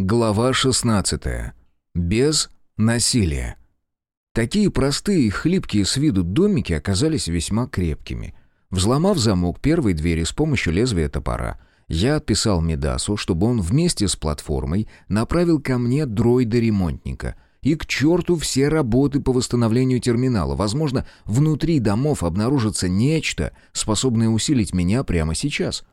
Глава 16. Без насилия. Такие простые и хлипкие с виду домики оказались весьма крепкими. Взломав замок первой двери с помощью лезвия топора, я отписал Медасу, чтобы он вместе с платформой направил ко мне дроида-ремонтника. И к черту все работы по восстановлению терминала. Возможно, внутри домов обнаружится нечто, способное усилить меня прямо сейчас. —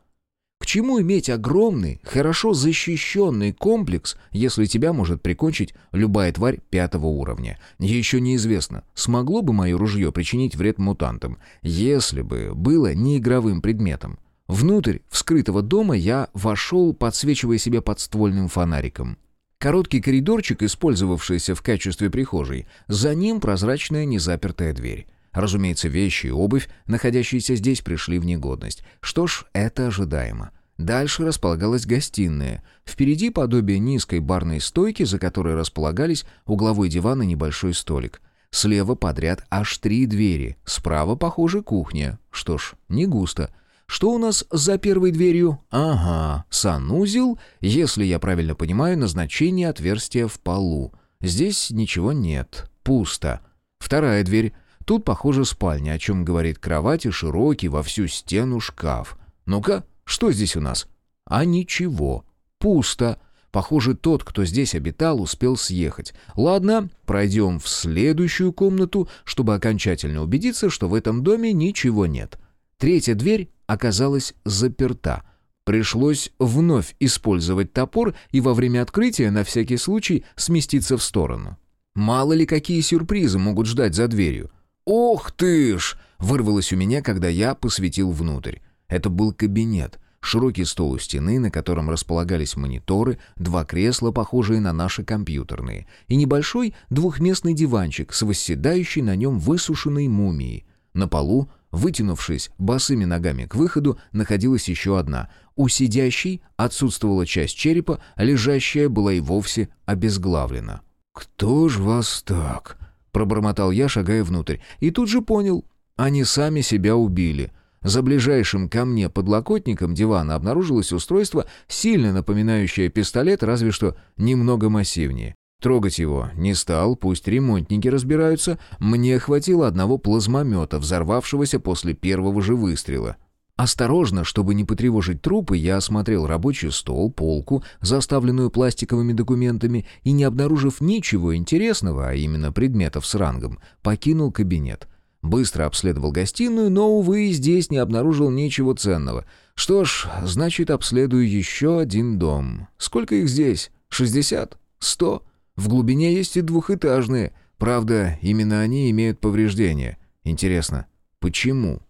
к чему иметь огромный, хорошо защищенный комплекс, если тебя может прикончить любая тварь пятого уровня? Еще неизвестно, смогло бы мое ружье причинить вред мутантам, если бы было неигровым предметом. Внутрь вскрытого дома я вошел, подсвечивая себе подствольным фонариком. Короткий коридорчик, использовавшийся в качестве прихожей, за ним прозрачная незапертая дверь. Разумеется, вещи и обувь, находящиеся здесь, пришли в негодность. Что ж, это ожидаемо. Дальше располагалась гостиная. Впереди подобие низкой барной стойки, за которой располагались угловой диван и небольшой столик. Слева подряд аж три двери. Справа, похоже, кухня. Что ж, не густо. Что у нас за первой дверью? Ага, санузел, если я правильно понимаю, назначение отверстия в полу. Здесь ничего нет. Пусто. Вторая дверь. Тут, похоже, спальня, о чем говорит кровать и широкий во всю стену шкаф. Ну-ка, что здесь у нас? А ничего. Пусто. Похоже, тот, кто здесь обитал, успел съехать. Ладно, пройдем в следующую комнату, чтобы окончательно убедиться, что в этом доме ничего нет. Третья дверь оказалась заперта. Пришлось вновь использовать топор и во время открытия на всякий случай сместиться в сторону. Мало ли какие сюрпризы могут ждать за дверью. «Ох ты ж!» — вырвалось у меня, когда я посветил внутрь. Это был кабинет. Широкий стол у стены, на котором располагались мониторы, два кресла, похожие на наши компьютерные, и небольшой двухместный диванчик с восседающей на нем высушенной мумией. На полу, вытянувшись босыми ногами к выходу, находилась еще одна. У сидящей отсутствовала часть черепа, лежащая была и вовсе обезглавлена. «Кто ж вас так?» Пробормотал я, шагая внутрь. И тут же понял. Они сами себя убили. За ближайшим ко мне подлокотником дивана обнаружилось устройство, сильно напоминающее пистолет, разве что немного массивнее. Трогать его не стал, пусть ремонтники разбираются. Мне хватило одного плазмомета, взорвавшегося после первого же выстрела. Осторожно, чтобы не потревожить трупы, я осмотрел рабочий стол, полку, заставленную пластиковыми документами, и, не обнаружив ничего интересного, а именно предметов с рангом, покинул кабинет. Быстро обследовал гостиную, но, увы, здесь не обнаружил ничего ценного. Что ж, значит, обследую еще один дом. Сколько их здесь? Шестьдесят? Сто? В глубине есть и двухэтажные. Правда, именно они имеют повреждения. Интересно, почему?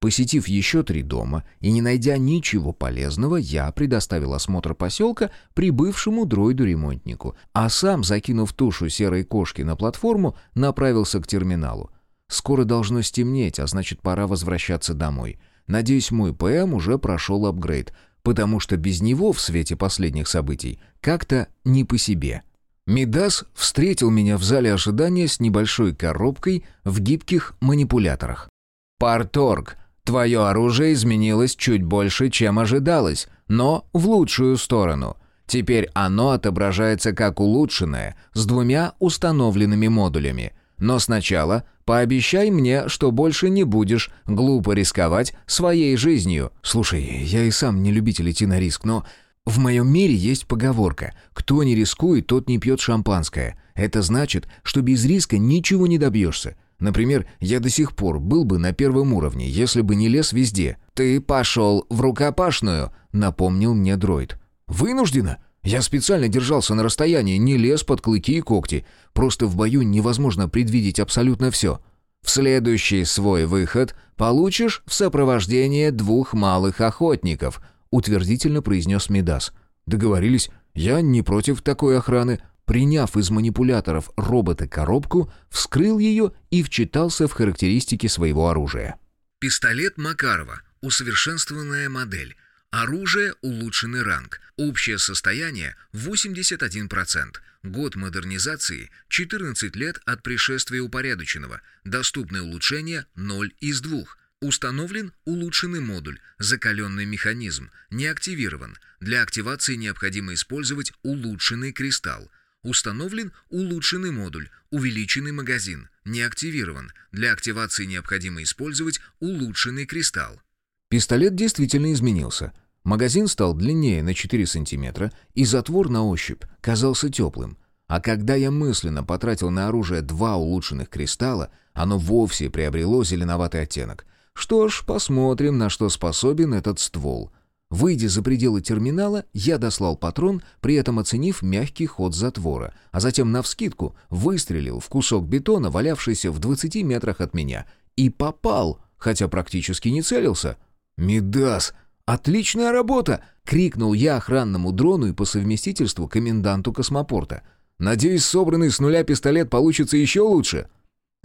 Посетив еще три дома и не найдя ничего полезного, я предоставил осмотр поселка прибывшему дроиду-ремонтнику, а сам, закинув тушу серой кошки на платформу, направился к терминалу. Скоро должно стемнеть, а значит, пора возвращаться домой. Надеюсь, мой ПМ уже прошел апгрейд, потому что без него в свете последних событий как-то не по себе. Мидас встретил меня в зале ожидания с небольшой коробкой в гибких манипуляторах. «Парторг», Твое оружие изменилось чуть больше, чем ожидалось, но в лучшую сторону. Теперь оно отображается как улучшенное, с двумя установленными модулями. Но сначала пообещай мне, что больше не будешь глупо рисковать своей жизнью. Слушай, я и сам не любитель идти на риск, но в моем мире есть поговорка «Кто не рискует, тот не пьет шампанское». Это значит, что без риска ничего не добьешься. Например, я до сих пор был бы на первом уровне, если бы не лез везде. «Ты пошел в рукопашную», — напомнил мне дроид. «Вынужденно? Я специально держался на расстоянии, не лез под клыки и когти. Просто в бою невозможно предвидеть абсолютно все. В следующий свой выход получишь в сопровождении двух малых охотников», — утвердительно произнес Медас. «Договорились. Я не против такой охраны», Приняв из манипуляторов робота-коробку, вскрыл ее и вчитался в характеристики своего оружия. Пистолет Макарова. Усовершенствованная модель. Оружие – улучшенный ранг. Общее состояние – 81%. Год модернизации – 14 лет от пришествия упорядоченного. Доступные улучшения – 0 из 2. Установлен улучшенный модуль, закаленный механизм, не активирован. Для активации необходимо использовать улучшенный кристалл. Установлен улучшенный модуль, увеличенный магазин, не активирован. Для активации необходимо использовать улучшенный кристалл. Пистолет действительно изменился. Магазин стал длиннее на 4 сантиметра, и затвор на ощупь казался теплым. А когда я мысленно потратил на оружие два улучшенных кристалла, оно вовсе приобрело зеленоватый оттенок. Что ж, посмотрим, на что способен этот ствол. Выйдя за пределы терминала, я дослал патрон, при этом оценив мягкий ход затвора, а затем навскидку выстрелил в кусок бетона, валявшийся в 20 метрах от меня, и попал, хотя практически не целился. «Мидас! Отличная работа!» — крикнул я охранному дрону и по совместительству коменданту космопорта. «Надеюсь, собранный с нуля пистолет получится еще лучше?»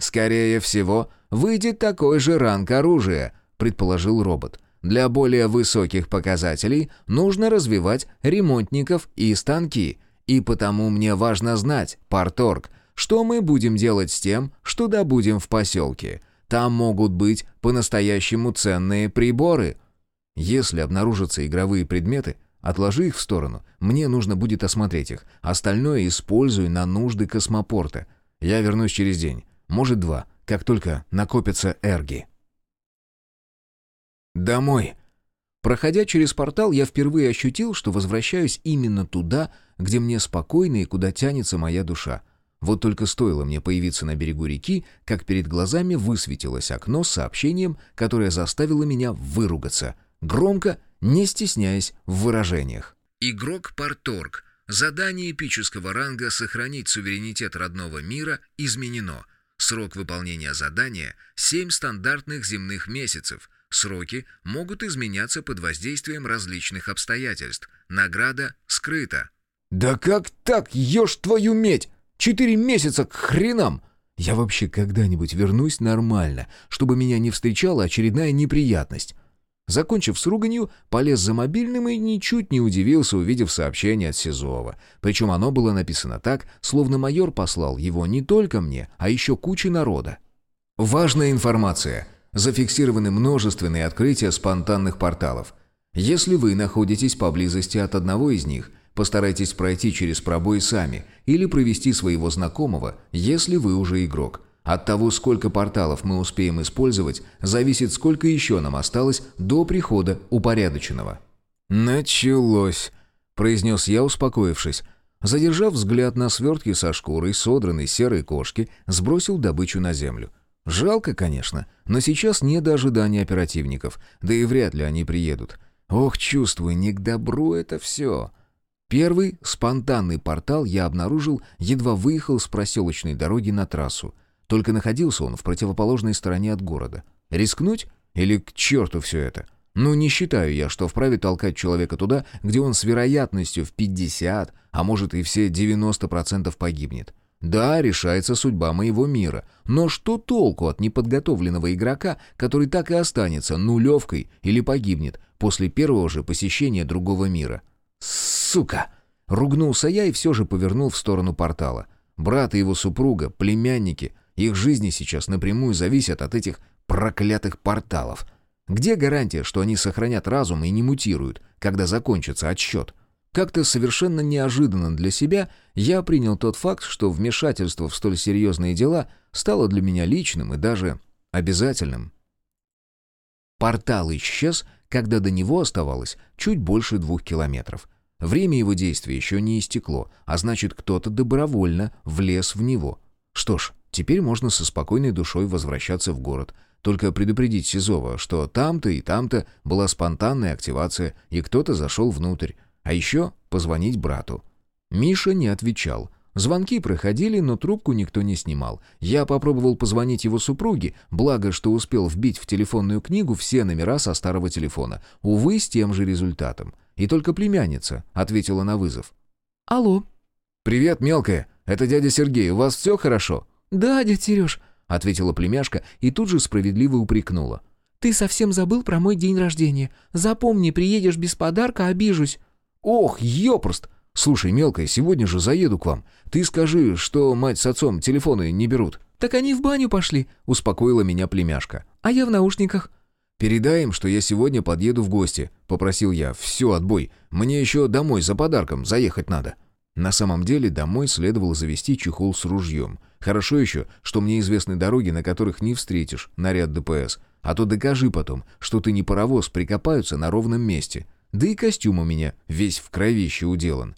«Скорее всего, выйдет такой же ранг оружия», — предположил робот. «Для более высоких показателей нужно развивать ремонтников и станки. И потому мне важно знать, Парторг, что мы будем делать с тем, что добудем в поселке. Там могут быть по-настоящему ценные приборы. Если обнаружатся игровые предметы, отложи их в сторону. Мне нужно будет осмотреть их. Остальное используй на нужды космопорта. Я вернусь через день, может два, как только накопятся эрги. Домой. Проходя через портал, я впервые ощутил, что возвращаюсь именно туда, где мне спокойно и куда тянется моя душа. Вот только стоило мне появиться на берегу реки, как перед глазами высветилось окно с сообщением, которое заставило меня выругаться. Громко, не стесняясь в выражениях. Игрок Парторг. Задание эпического ранга «Сохранить суверенитет родного мира» изменено. Срок выполнения задания – 7 стандартных земных месяцев. Сроки могут изменяться под воздействием различных обстоятельств. Награда скрыта. «Да как так, ешь твою медь! Четыре месяца к хренам! Я вообще когда-нибудь вернусь нормально, чтобы меня не встречала очередная неприятность?» Закончив с руганью, полез за мобильным и ничуть не удивился, увидев сообщение от Сизова. Причем оно было написано так, словно майор послал его не только мне, а еще куче народа. Важная информация. Зафиксированы множественные открытия спонтанных порталов. Если вы находитесь поблизости от одного из них, постарайтесь пройти через пробой сами или провести своего знакомого, если вы уже игрок. От того, сколько порталов мы успеем использовать, зависит, сколько еще нам осталось до прихода упорядоченного. «Началось», — произнес я, успокоившись. Задержав взгляд на свертки со шкурой содранной серой кошки, сбросил добычу на землю. Жалко, конечно, но сейчас не до ожидания оперативников, да и вряд ли они приедут. Ох, чувствую, не к добру это все. Первый спонтанный портал я обнаружил, едва выехал с проселочной дороги на трассу. Только находился он в противоположной стороне от города. Рискнуть? Или к черту все это? Ну, не считаю я, что вправе толкать человека туда, где он с вероятностью в 50, а может и все 90% погибнет. Да, решается судьба моего мира. Но что толку от неподготовленного игрока, который так и останется нулевкой или погибнет после первого же посещения другого мира? Сука! Ругнулся я и все же повернул в сторону портала. Брат и его супруга, племянники, их жизни сейчас напрямую зависят от этих проклятых порталов. Где гарантия, что они сохранят разум и не мутируют, когда закончится отсчет? Как-то совершенно неожиданно для себя я принял тот факт, что вмешательство в столь серьезные дела стало для меня личным и даже обязательным. Портал исчез, когда до него оставалось чуть больше двух километров. Время его действия еще не истекло, а значит, кто-то добровольно влез в него. Что ж, Теперь можно со спокойной душой возвращаться в город. Только предупредить Сизова, что там-то и там-то была спонтанная активация, и кто-то зашел внутрь. А еще позвонить брату. Миша не отвечал. Звонки проходили, но трубку никто не снимал. Я попробовал позвонить его супруге, благо, что успел вбить в телефонную книгу все номера со старого телефона. Увы, с тем же результатом. И только племянница ответила на вызов. «Алло». «Привет, мелкая. Это дядя Сергей. У вас все хорошо?» «Да, дядь Сереж», — ответила племяшка и тут же справедливо упрекнула. «Ты совсем забыл про мой день рождения. Запомни, приедешь без подарка, обижусь». «Ох, ёпрост! Слушай, мелкая, сегодня же заеду к вам. Ты скажи, что мать с отцом телефоны не берут». «Так они в баню пошли», — успокоила меня племяшка. «А я в наушниках». «Передай им, что я сегодня подъеду в гости», — попросил я. «Все, отбой. Мне еще домой за подарком заехать надо». На самом деле домой следовало завести чехол с ружьем. Хорошо еще, что мне известны дороги, на которых не встретишь наряд ДПС. А то докажи потом, что ты не паровоз, прикопаются на ровном месте. Да и костюм у меня весь в кровище уделан.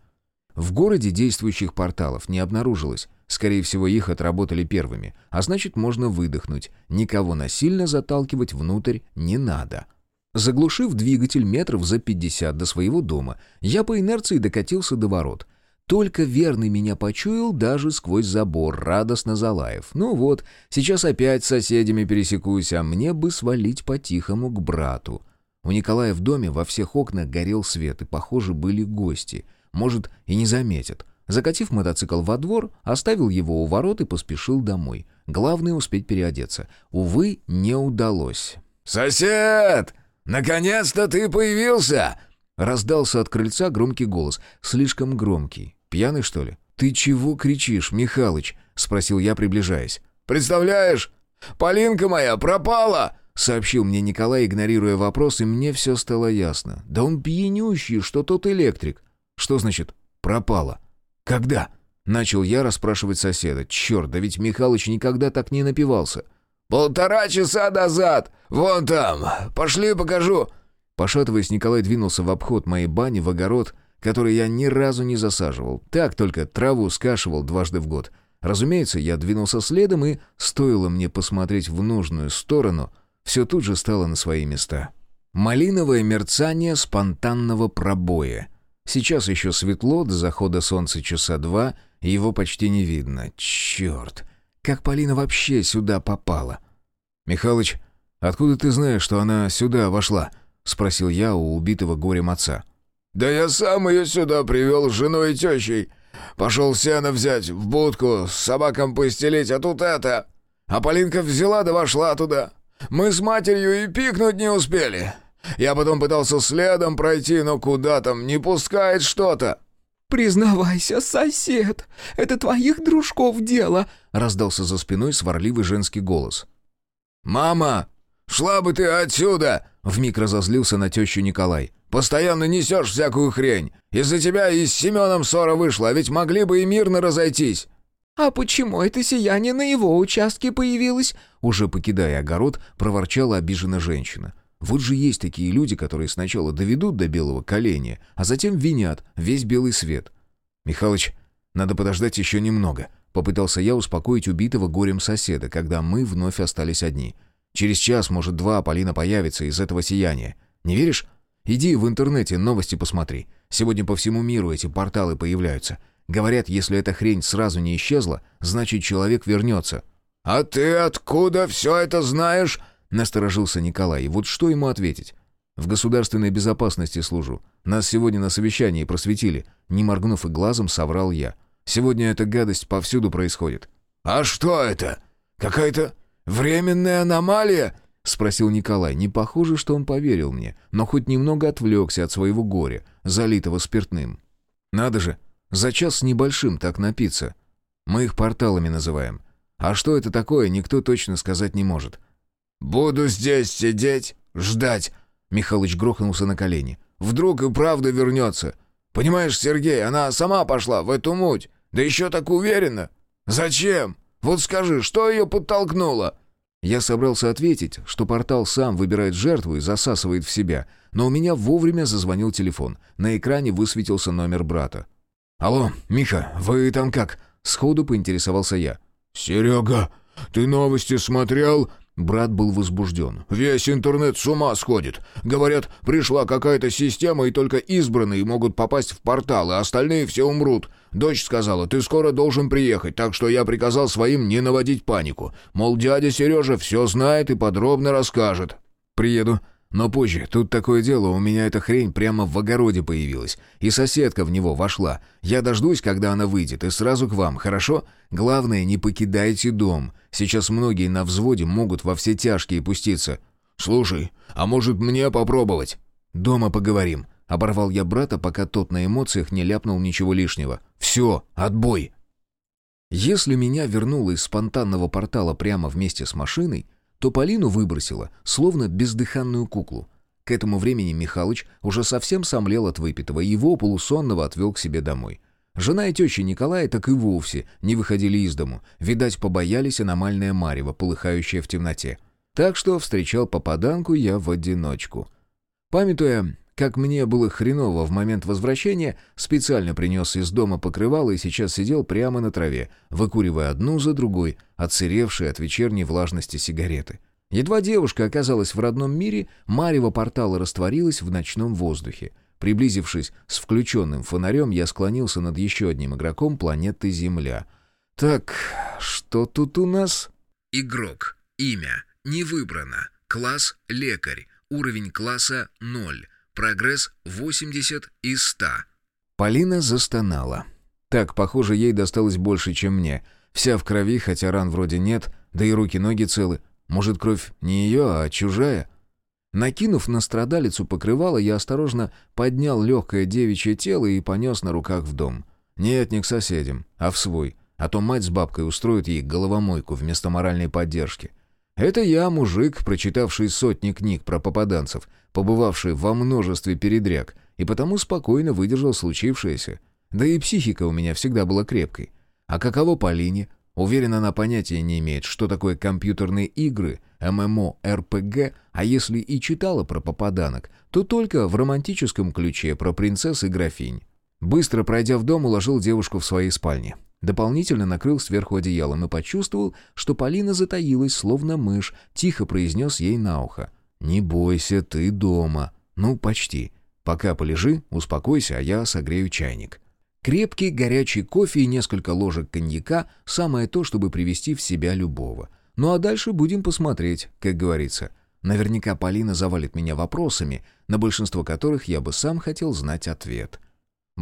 В городе действующих порталов не обнаружилось. Скорее всего, их отработали первыми. А значит, можно выдохнуть. Никого насильно заталкивать внутрь не надо. Заглушив двигатель метров за 50 до своего дома, я по инерции докатился до ворот. Только верный меня почуял даже сквозь забор, радостно залаев. Ну вот, сейчас опять с соседями пересекусь, а мне бы свалить по-тихому к брату. У Николая в доме во всех окнах горел свет, и, похоже, были гости. Может, и не заметят. Закатив мотоцикл во двор, оставил его у ворот и поспешил домой. Главное успеть переодеться. Увы, не удалось. «Сосед! Наконец-то ты появился!» Раздался от крыльца громкий голос. Слишком громкий. Пьяный, что ли? «Ты чего кричишь, Михалыч?» — спросил я, приближаясь. «Представляешь, Полинка моя пропала!» — сообщил мне Николай, игнорируя вопрос, и мне все стало ясно. «Да он пьянющий, что тот электрик». «Что значит «пропала»?» «Когда?» — начал я расспрашивать соседа. «Черт, да ведь Михалыч никогда так не напивался». «Полтора часа назад! Вон там! Пошли покажу!» Пошатываясь, Николай двинулся в обход моей бани в огород, который я ни разу не засаживал. Так только траву скашивал дважды в год. Разумеется, я двинулся следом, и, стоило мне посмотреть в нужную сторону, все тут же стало на свои места. Малиновое мерцание спонтанного пробоя. Сейчас еще светло, до захода солнца часа два, и его почти не видно. Черт! Как Полина вообще сюда попала? «Михалыч, откуда ты знаешь, что она сюда вошла?» — спросил я у убитого горем отца. «Да я сам ее сюда привел с женой и тещей. Пошел сено взять, в будку, с собаком постелить, а тут это...» А Полинка взяла да вошла туда. Мы с матерью и пикнуть не успели. Я потом пытался следом пройти, но куда там, не пускает что-то. «Признавайся, сосед, это твоих дружков дело!» — раздался за спиной сварливый женский голос. «Мама, шла бы ты отсюда!» — вмиг разозлился на тещу Николай. «Постоянно несешь всякую хрень. Из-за тебя и с Семеном ссора вышла, а ведь могли бы и мирно разойтись». «А почему это сияние на его участке появилось?» Уже покидая огород, проворчала обижена женщина. Вот же есть такие люди, которые сначала доведут до белого коленя, а затем винят весь белый свет. «Михалыч, надо подождать еще немного», — попытался я успокоить убитого горем соседа, когда мы вновь остались одни. «Через час, может, два, Полина появится из этого сияния. Не веришь? Иди в интернете новости посмотри. Сегодня по всему миру эти порталы появляются. Говорят, если эта хрень сразу не исчезла, значит, человек вернется». «А ты откуда все это знаешь?» Насторожился Николай. Вот что ему ответить? В государственной безопасности служу. Нас сегодня на совещании просветили. Не моргнув и глазом, соврал я. Сегодня эта гадость повсюду происходит. «А что это? Какая-то временная аномалия?» — спросил Николай. Не похоже, что он поверил мне, но хоть немного отвлекся от своего горя, залитого спиртным. «Надо же, за час с небольшим так напиться. Мы их порталами называем. А что это такое, никто точно сказать не может. «Буду здесь сидеть, ждать!» Михалыч грохнулся на колени. «Вдруг и правда вернется. Понимаешь, Сергей, она сама пошла в эту муть. Да еще так уверенно. Зачем? Вот скажи, что ее подтолкнуло?» Я собрался ответить, что портал сам выбирает жертву и засасывает в себя, но у меня вовремя зазвонил телефон. На экране высветился номер брата. «Алло, Миха, вы там как?» Сходу поинтересовался я. «Серега, ты новости смотрел?» Брат был возбужден. «Весь интернет с ума сходит. Говорят, пришла какая-то система, и только избранные могут попасть в портал, а остальные все умрут. Дочь сказала, ты скоро должен приехать, так что я приказал своим не наводить панику. Мол, дядя Сережа все знает и подробно расскажет». «Приеду», но позже, тут такое дело, у меня эта хрень прямо в огороде появилась. И соседка в него вошла. Я дождусь, когда она выйдет, и сразу к вам, хорошо? Главное, не покидайте дом. Сейчас многие на взводе могут во все тяжкие пуститься. Слушай, а может мне попробовать? Дома поговорим. Оборвал я брата, пока тот на эмоциях не ляпнул ничего лишнего. Все, отбой. Если меня вернуло из спонтанного портала прямо вместе с машиной, то Полину выбросило, словно бездыханную куклу. К этому времени Михалыч уже совсем сомлел от выпитого, и его полусонного отвел к себе домой. Жена и теща Николая так и вовсе не выходили из дому. Видать, побоялись аномальное марево, полыхающее в темноте. Так что встречал попаданку я в одиночку. Памятуя, как мне было хреново в момент возвращения, специально принес из дома покрывало и сейчас сидел прямо на траве, выкуривая одну за другой, отсыревшие от вечерней влажности сигареты. Едва девушка оказалась в родном мире, марево портала растворилась в ночном воздухе. Приблизившись с включенным фонарем, я склонился над еще одним игроком планеты Земля. «Так, что тут у нас?» Игрок. Имя. Не выбрано. Класс – лекарь. Уровень класса – 0. Прогресс 80 из 100. Полина застонала. Так, похоже, ей досталось больше, чем мне. Вся в крови, хотя ран вроде нет, да и руки-ноги целы. Может, кровь не ее, а чужая? Накинув на страдалицу покрывало, я осторожно поднял легкое девичье тело и понес на руках в дом. Нет, не к соседям, а в свой. А то мать с бабкой устроят ей головомойку вместо моральной поддержки. Это я, мужик, прочитавший сотни книг про попаданцев, побывавший во множестве передряг, и потому спокойно выдержал случившееся. Да и психика у меня всегда была крепкой. А каково Полине? Уверен, она понятия не имеет, что такое компьютерные игры, ММО, РПГ, а если и читала про попаданок, то только в романтическом ключе про принцесс и графинь. Быстро пройдя в дом, уложил девушку в своей спальне. Дополнительно накрыл сверху одеялом и почувствовал, что Полина затаилась, словно мышь, тихо произнес ей на ухо. «Не бойся, ты дома». «Ну, почти. Пока полежи, успокойся, а я согрею чайник». Крепкий горячий кофе и несколько ложек коньяка – самое то, чтобы привести в себя любого. Ну а дальше будем посмотреть, как говорится. Наверняка Полина завалит меня вопросами, на большинство которых я бы сам хотел знать ответ.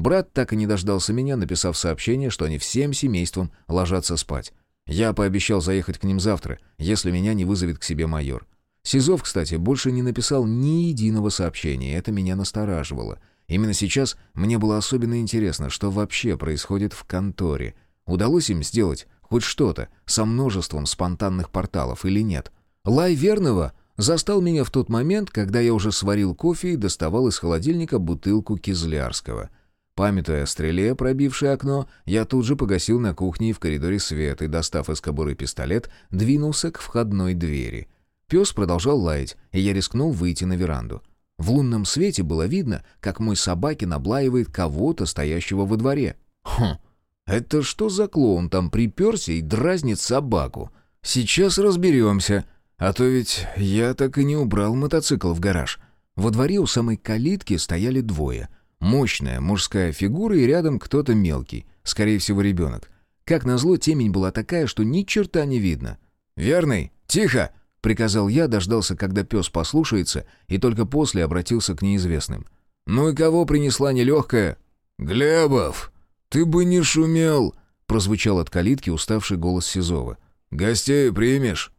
Брат так и не дождался меня, написав сообщение, что они всем семейством ложатся спать. Я пообещал заехать к ним завтра, если меня не вызовет к себе майор. Сизов, кстати, больше не написал ни единого сообщения, это меня настораживало – Именно сейчас мне было особенно интересно, что вообще происходит в конторе. Удалось им сделать хоть что-то со множеством спонтанных порталов или нет? Лай Верного застал меня в тот момент, когда я уже сварил кофе и доставал из холодильника бутылку кизлярского. Памятуя о стреле, пробившей окно, я тут же погасил на кухне и в коридоре свет и, достав из кобуры пистолет, двинулся к входной двери. Пес продолжал лаять, и я рискнул выйти на веранду. В лунном свете было видно, как мой собакин облаивает кого-то, стоящего во дворе. Хм, это что за клоун там приперся и дразнит собаку? Сейчас разберемся. А то ведь я так и не убрал мотоцикл в гараж. Во дворе у самой калитки стояли двое. Мощная мужская фигура и рядом кто-то мелкий, скорее всего ребенок. Как назло, темень была такая, что ни черта не видно. «Верный, тихо!» — приказал я, дождался, когда пес послушается, и только после обратился к неизвестным. «Ну и кого принесла нелегкая?» «Глебов, ты бы не шумел!» — прозвучал от калитки уставший голос Сизова. «Гостей примешь?»